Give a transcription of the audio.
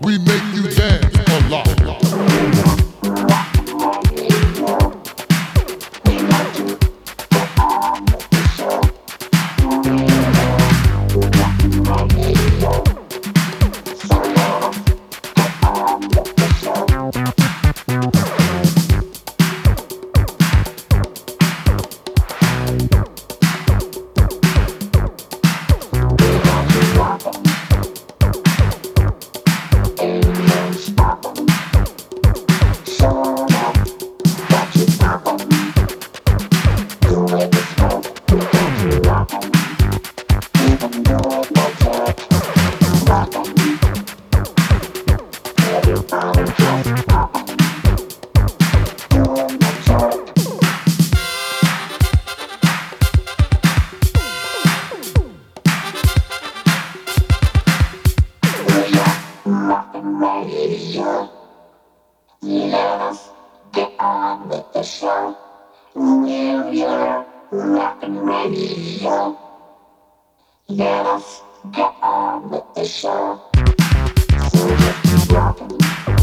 We make you dance Let us get on with the show. We're your rock and radio. Let us get on with the show. So you rockin'.